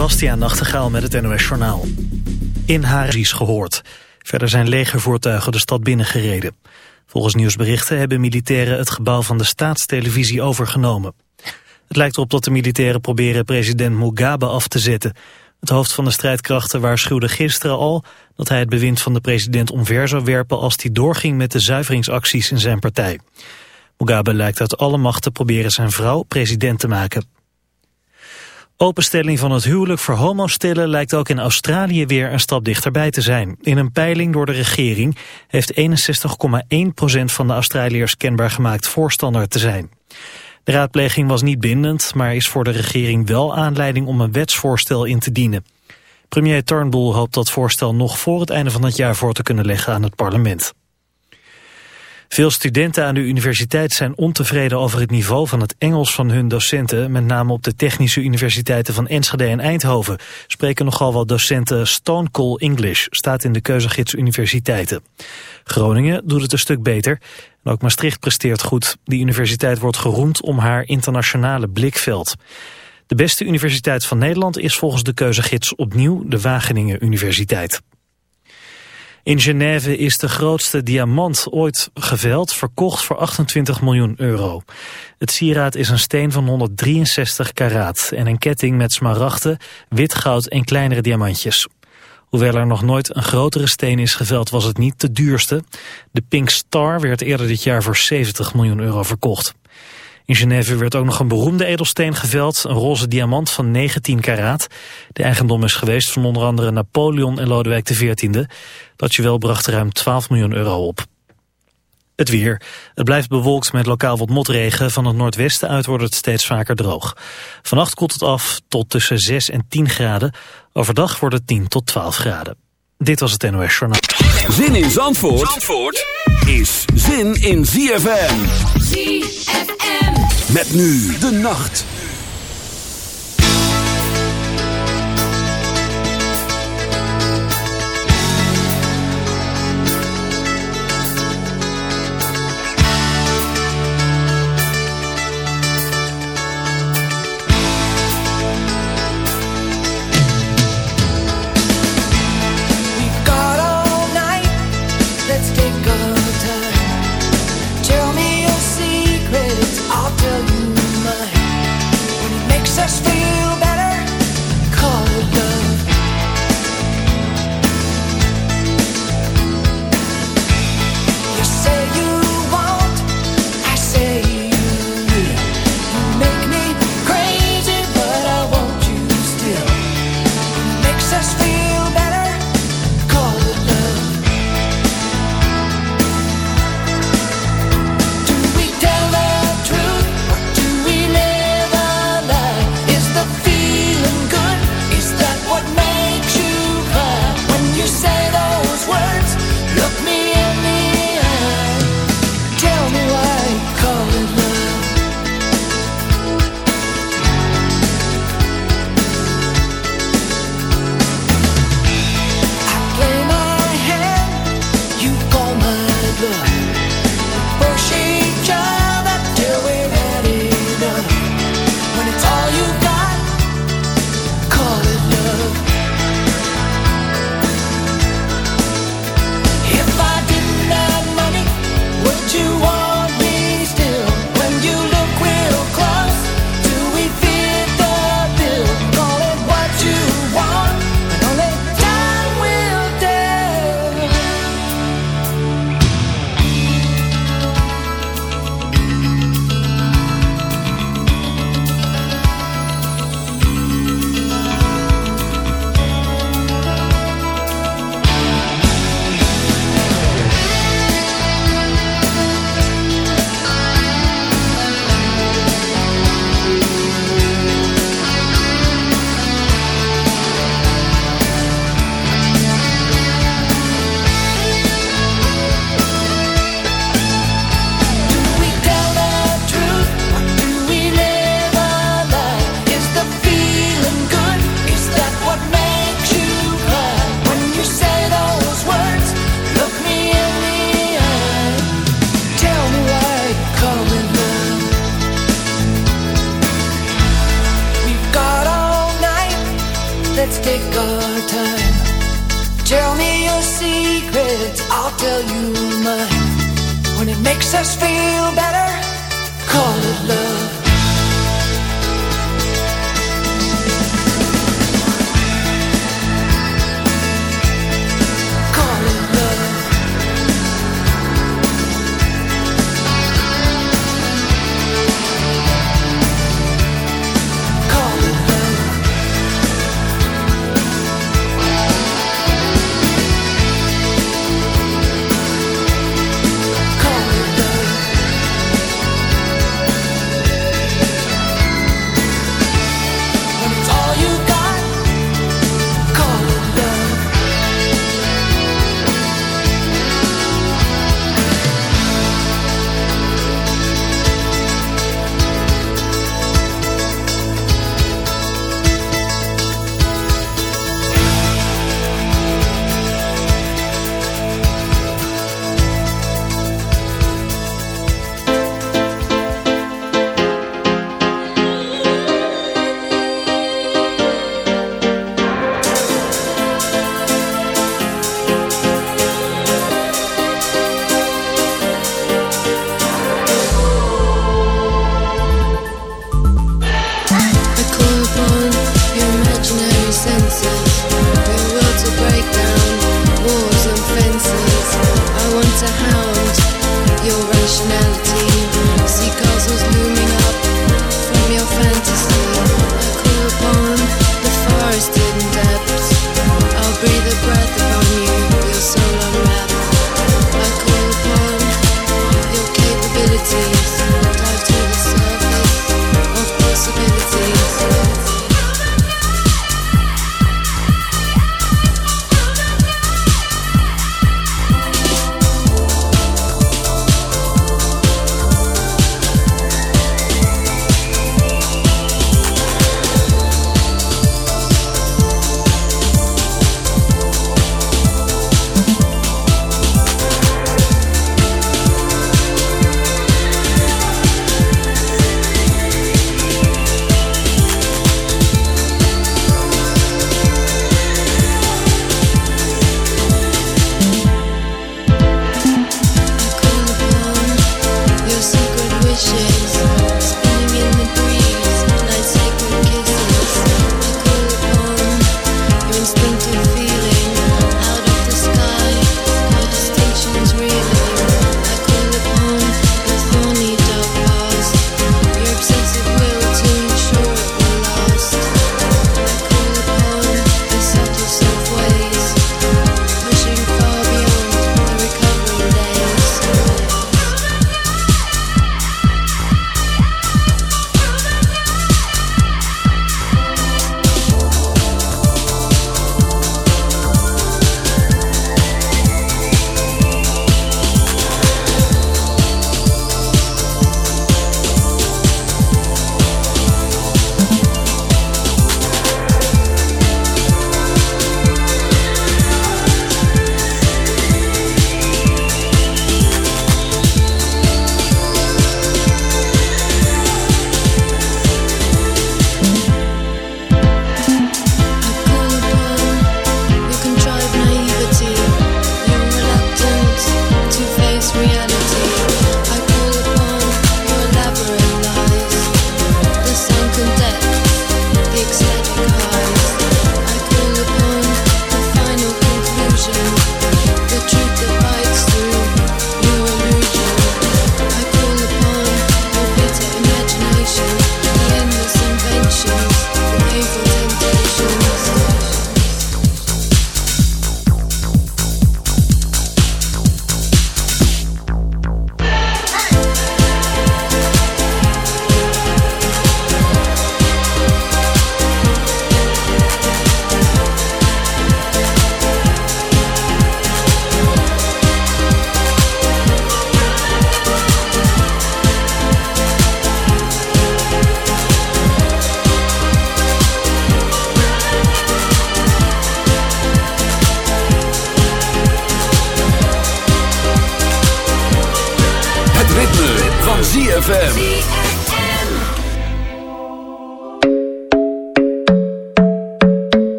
Bastiaan Nachtegaal met het NOS Journaal. In is gehoord. Verder zijn legervoertuigen de stad binnengereden. Volgens nieuwsberichten hebben militairen het gebouw van de staatstelevisie overgenomen. Het lijkt erop dat de militairen proberen president Mugabe af te zetten. Het hoofd van de strijdkrachten waarschuwde gisteren al dat hij het bewind van de president omver zou werpen als hij doorging met de zuiveringsacties in zijn partij. Mugabe lijkt uit alle macht te proberen zijn vrouw president te maken. Openstelling van het huwelijk voor homostellen lijkt ook in Australië weer een stap dichterbij te zijn. In een peiling door de regering heeft 61,1% van de Australiërs kenbaar gemaakt voorstander te zijn. De raadpleging was niet bindend, maar is voor de regering wel aanleiding om een wetsvoorstel in te dienen. Premier Turnbull hoopt dat voorstel nog voor het einde van het jaar voor te kunnen leggen aan het parlement. Veel studenten aan de universiteit zijn ontevreden over het niveau van het Engels van hun docenten, met name op de technische universiteiten van Enschede en Eindhoven. Spreken nogal wat docenten Stone Cold English, staat in de keuzegids universiteiten. Groningen doet het een stuk beter. En ook Maastricht presteert goed. Die universiteit wordt geroemd om haar internationale blikveld. De beste universiteit van Nederland is volgens de keuzegids opnieuw de Wageningen Universiteit. In Genève is de grootste diamant ooit geveld, verkocht voor 28 miljoen euro. Het sieraad is een steen van 163 karaat en een ketting met smaragden, wit goud en kleinere diamantjes. Hoewel er nog nooit een grotere steen is geveld was het niet de duurste. De Pink Star werd eerder dit jaar voor 70 miljoen euro verkocht. In Genève werd ook nog een beroemde edelsteen geveld, een roze diamant van 19 karaat. De eigendom is geweest van onder andere Napoleon en Lodewijk XIV. Dat juwel bracht ruim 12 miljoen euro op. Het weer. Het blijft bewolkt met lokaal wat motregen. Van het noordwesten uit wordt het steeds vaker droog. Vannacht koelt het af tot tussen 6 en 10 graden. Overdag wordt het 10 tot 12 graden. Dit was het NOS Journaal. Zin in Zandvoort, Zandvoort is zin in ZFM. ZFM. Met nu de nacht.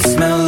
smell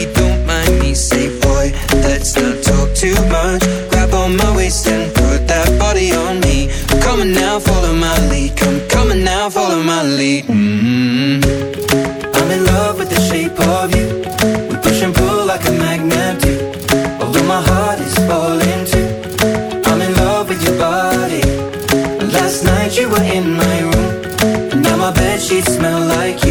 smell like you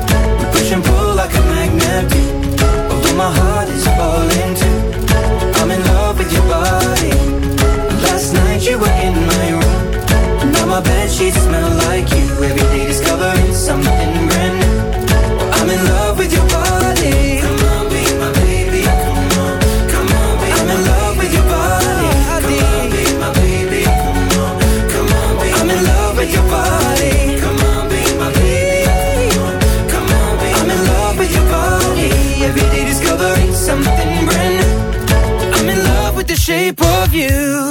you.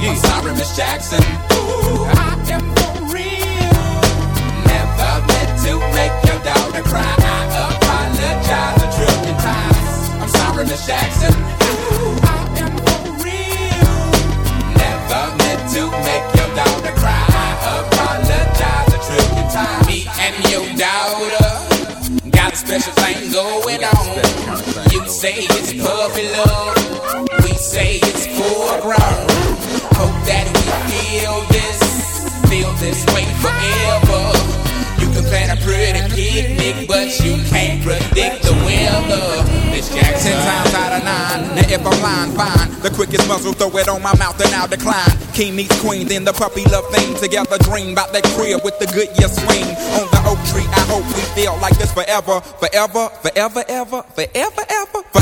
I'm sorry, Miss Jackson. Ooh, on my mouth and I'll decline. King meets queen, then the puppy love thing. Together dream about that crib with the Goodyear swing. On the oak tree, I hope we feel like this forever. Forever, forever, ever, forever, ever.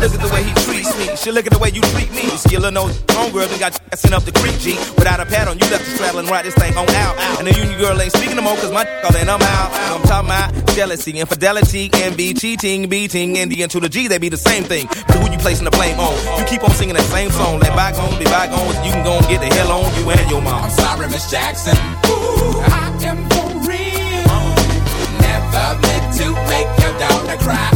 Look at the way he treats me. She look at the way you treat me. Skillin' no homegirl done got sent up the creek, G. Without a pad on, you left the and ride this thing on out. And the union girl ain't speaking no more, cause my all and I'm out. I'm talking about jealousy, infidelity, envy, cheating, beating, and the to the G, they be the same thing. But who you placing the blame on? You keep on singing that same song. Let bygones be bygones, you can go and get the hell on you and your mom. I'm sorry, Miss Jackson. Ooh, I am for real. Never meant to make your daughter cry.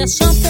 deixando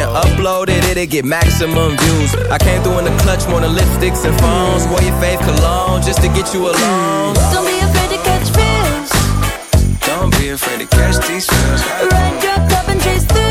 and upload it, it'll get maximum views. I came through in the clutch more than lipsticks and phones. Wore your fave cologne just to get you alone. Don't be afraid to catch feels. Don't be afraid to catch these. Ride your cup and chase thrills.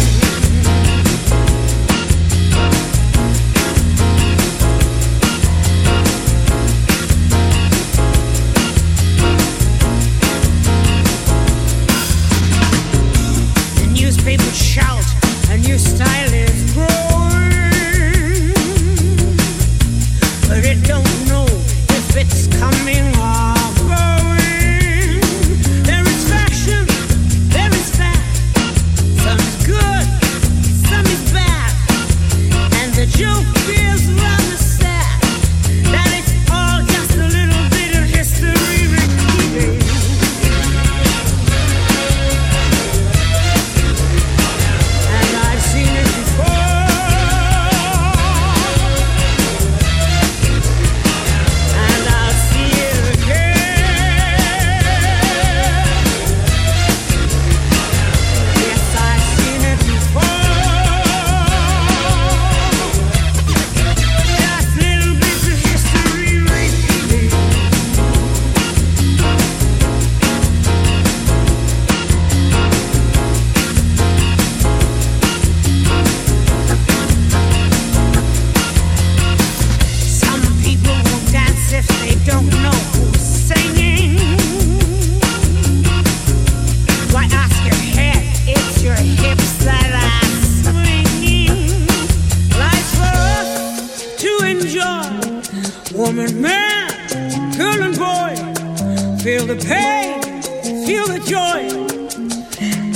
feel the joy,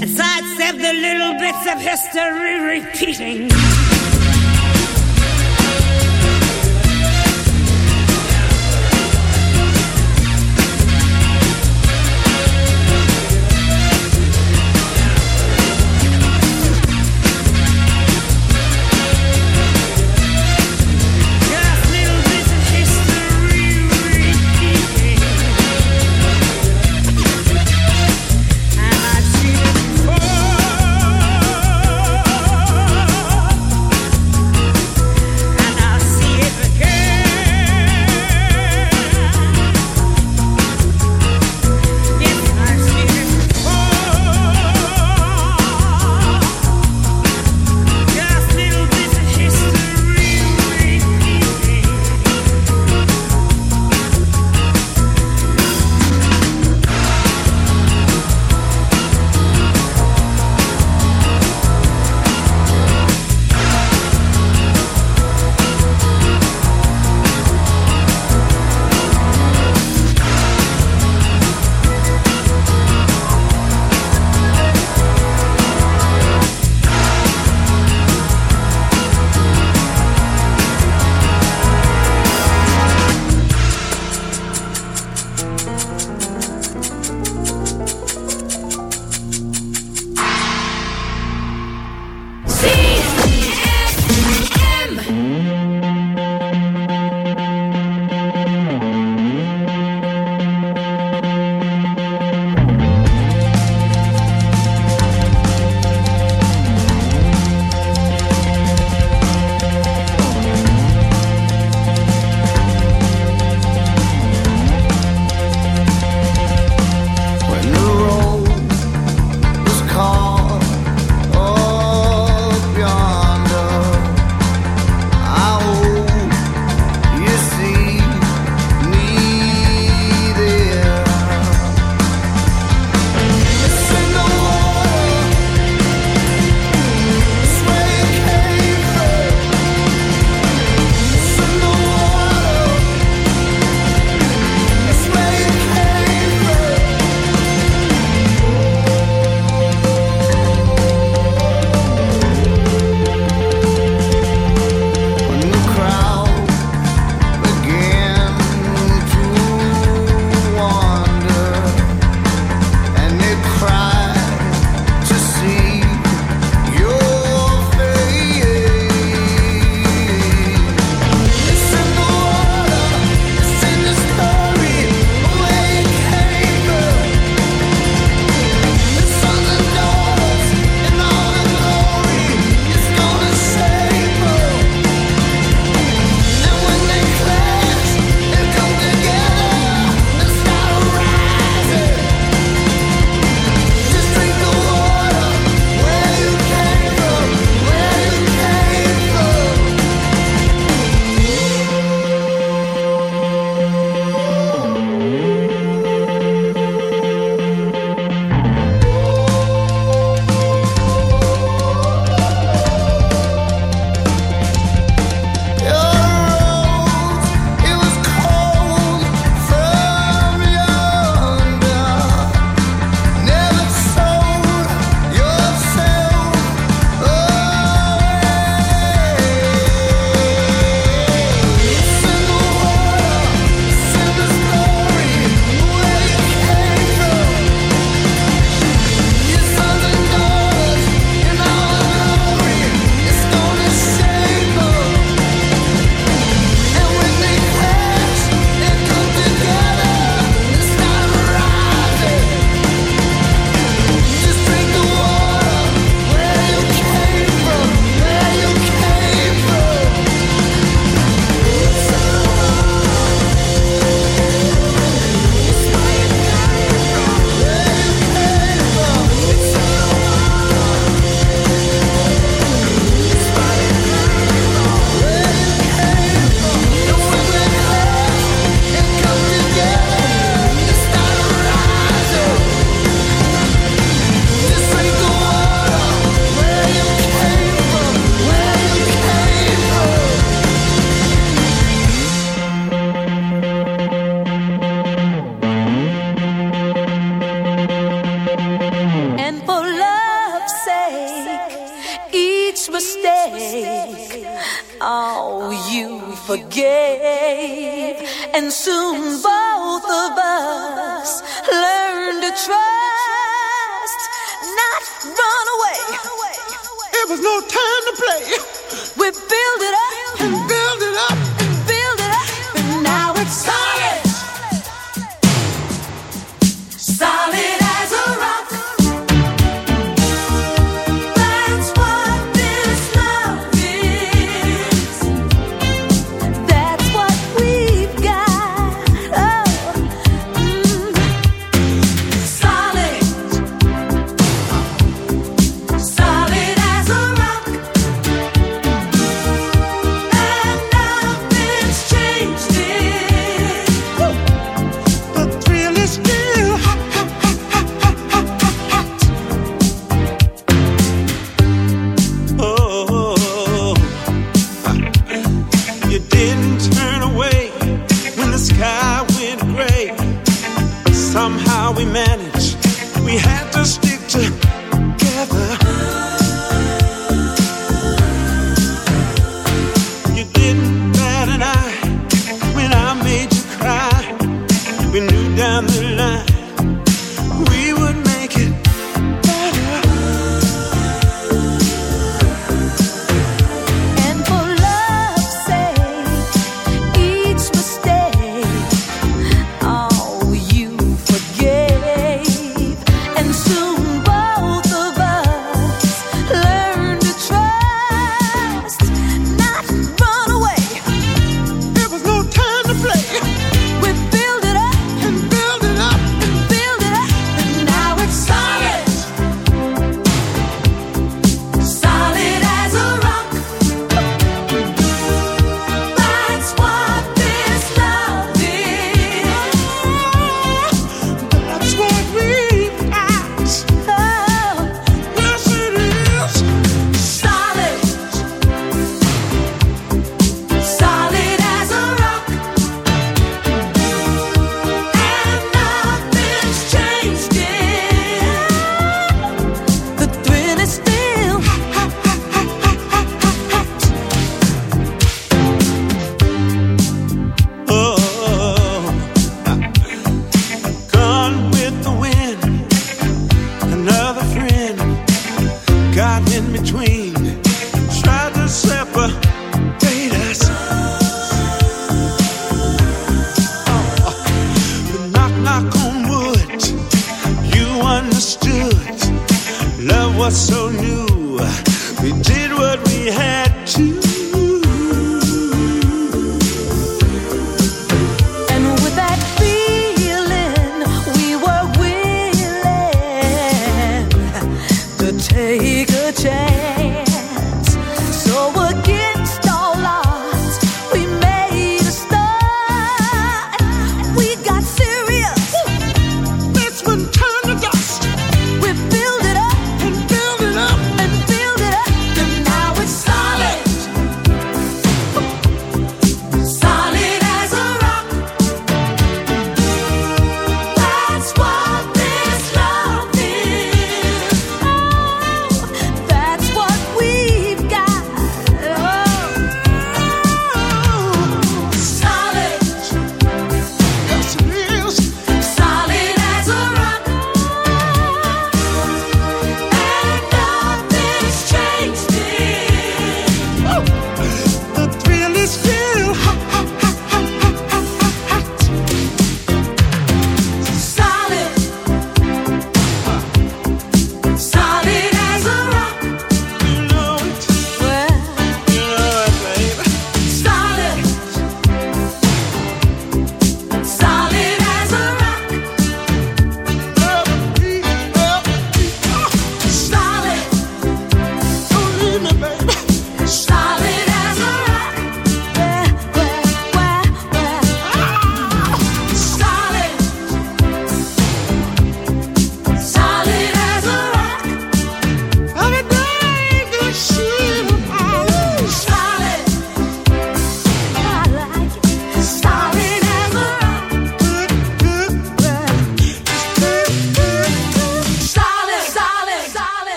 and sidestep the little bits of history repeating.